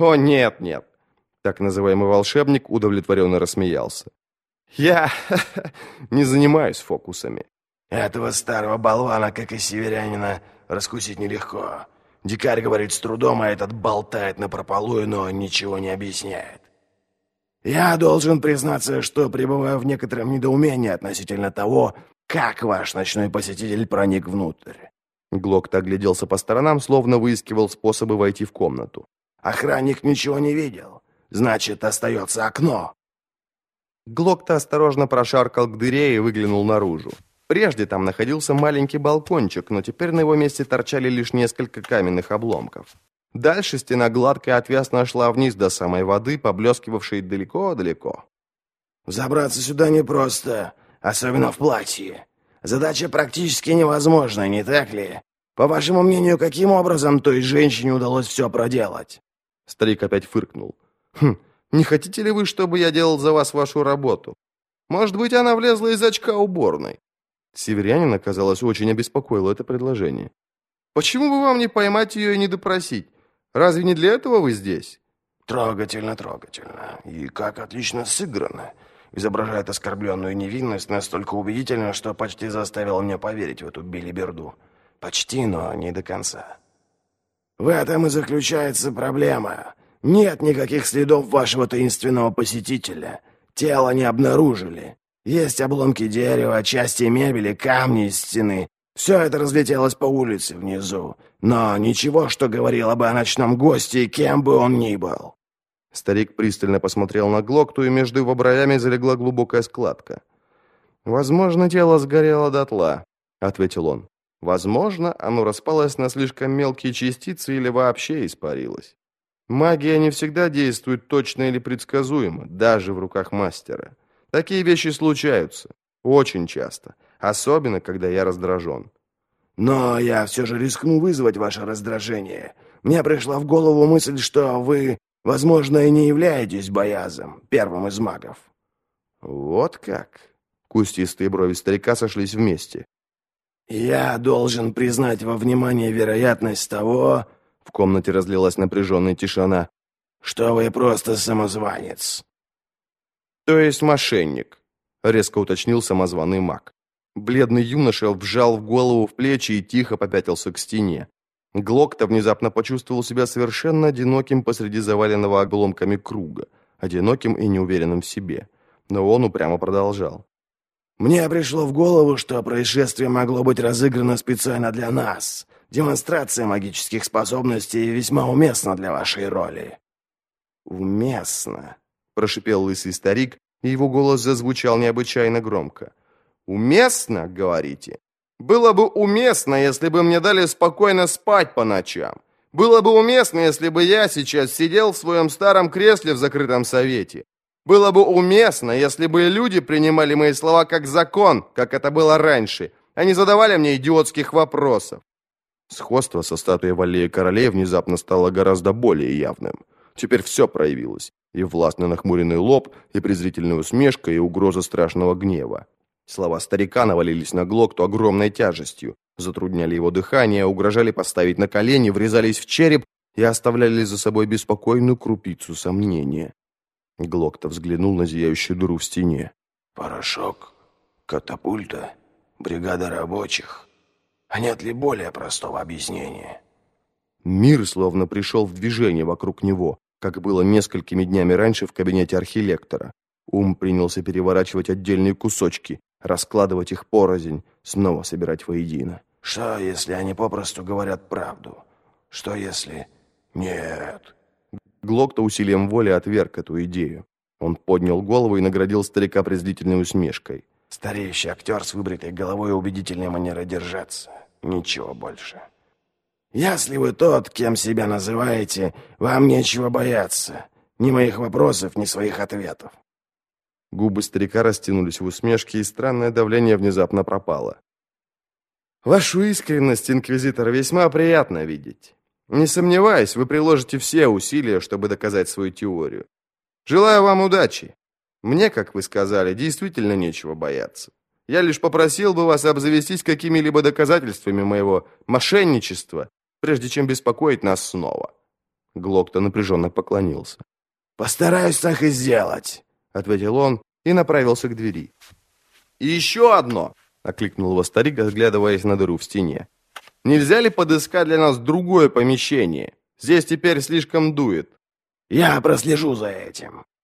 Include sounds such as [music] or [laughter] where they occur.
О, нет, нет. Так называемый волшебник удовлетворенно рассмеялся. Я [laughs] не занимаюсь фокусами. Этого старого болвана, как и северянина, раскусить нелегко. Дикарь говорит с трудом, а этот болтает напропалую, но ничего не объясняет. Я должен признаться, что пребываю в некотором недоумении относительно того, как ваш ночной посетитель проник внутрь. Глокт огляделся по сторонам, словно выискивал способы войти в комнату. Охранник ничего не видел. Значит, остается окно. Глокта осторожно прошаркал к дыре и выглянул наружу. Прежде там находился маленький балкончик, но теперь на его месте торчали лишь несколько каменных обломков. Дальше стена гладкая отвязно шла вниз до самой воды, поблескивавшей далеко-далеко. «Забраться сюда непросто, особенно в платье. Задача практически невозможна, не так ли? По вашему мнению, каким образом той женщине удалось все проделать?» Старик опять фыркнул. «Хм, не хотите ли вы, чтобы я делал за вас вашу работу? Может быть, она влезла из очка уборной?» Северянина, казалось, очень обеспокоило это предложение. «Почему бы вам не поймать ее и не допросить? Разве не для этого вы здесь?» «Трогательно, трогательно. И как отлично сыграно. Изображает оскорбленную невинность настолько убедительно, что почти заставил меня поверить в эту билиберду. Почти, но не до конца. В этом и заключается проблема. Нет никаких следов вашего таинственного посетителя. Тело не обнаружили. Есть обломки дерева, части мебели, камни из стены. Все это разлетелось по улице внизу. Но ничего, что говорило бы о ночном госте, кем бы он ни был. Старик пристально посмотрел на Глокту, и между его бровями залегла глубокая складка. «Возможно, тело сгорело дотла», — ответил он. «Возможно, оно распалось на слишком мелкие частицы или вообще испарилось. Магия не всегда действует точно или предсказуемо, даже в руках мастера. Такие вещи случаются. Очень часто. Особенно, когда я раздражен. Но я все же рискну вызвать ваше раздражение. Мне пришла в голову мысль, что вы, возможно, и не являетесь Боязом, первым из магов. Вот как? Кустистые брови старика сошлись вместе. Я должен признать во внимание вероятность того... В комнате разлилась напряженная тишина. «Что вы просто самозванец. «То есть мошенник», — резко уточнил самозваный маг. Бледный юноша вжал в голову в плечи и тихо попятился к стене. Глокта внезапно почувствовал себя совершенно одиноким посреди заваленного обломками круга, одиноким и неуверенным в себе. Но он упрямо продолжал. «Мне пришло в голову, что происшествие могло быть разыграно специально для нас. Демонстрация магических способностей весьма уместна для вашей роли». «Уместно», прошипел лысый старик, и его голос зазвучал необычайно громко. «Уместно, говорите? Было бы уместно, если бы мне дали спокойно спать по ночам. Было бы уместно, если бы я сейчас сидел в своем старом кресле в закрытом совете. Было бы уместно, если бы люди принимали мои слова как закон, как это было раньше, а не задавали мне идиотских вопросов. Сходство со статуей Валлеи Королей внезапно стало гораздо более явным. Теперь все проявилось. И властно нахмуренный лоб, и презрительная усмешка, и угроза страшного гнева. Слова старика навалились на Глокту огромной тяжестью, затрудняли его дыхание, угрожали поставить на колени, врезались в череп и оставляли за собой беспокойную крупицу сомнения. Глокта взглянул на зияющую дыру в стене. «Порошок, катапульта, бригада рабочих. А нет ли более простого объяснения?» Мир словно пришел в движение вокруг него как было несколькими днями раньше в кабинете архилектора. Ум принялся переворачивать отдельные кусочки, раскладывать их порознь, снова собирать воедино. «Что, если они попросту говорят правду? Что, если...» «Нет». Глокта усилием воли отверг эту идею. Он поднял голову и наградил старика презрительной усмешкой. «Стареющий актер с выбритой головой и убедительной манерой держаться. Ничего больше». Если вы тот, кем себя называете, вам нечего бояться. Ни моих вопросов, ни своих ответов. Губы старика растянулись в усмешке, и странное давление внезапно пропало. «Вашу искренность, инквизитор, весьма приятно видеть. Не сомневаюсь, вы приложите все усилия, чтобы доказать свою теорию. Желаю вам удачи. Мне, как вы сказали, действительно нечего бояться. Я лишь попросил бы вас обзавестись какими-либо доказательствами моего мошенничества прежде чем беспокоить нас снова. Глокта напряженно поклонился. «Постараюсь так и сделать», — ответил он и направился к двери. «И еще одно!» — окликнул его старик, оглядываясь на дыру в стене. «Нельзя ли подыскать для нас другое помещение? Здесь теперь слишком дует». «Я прослежу за этим».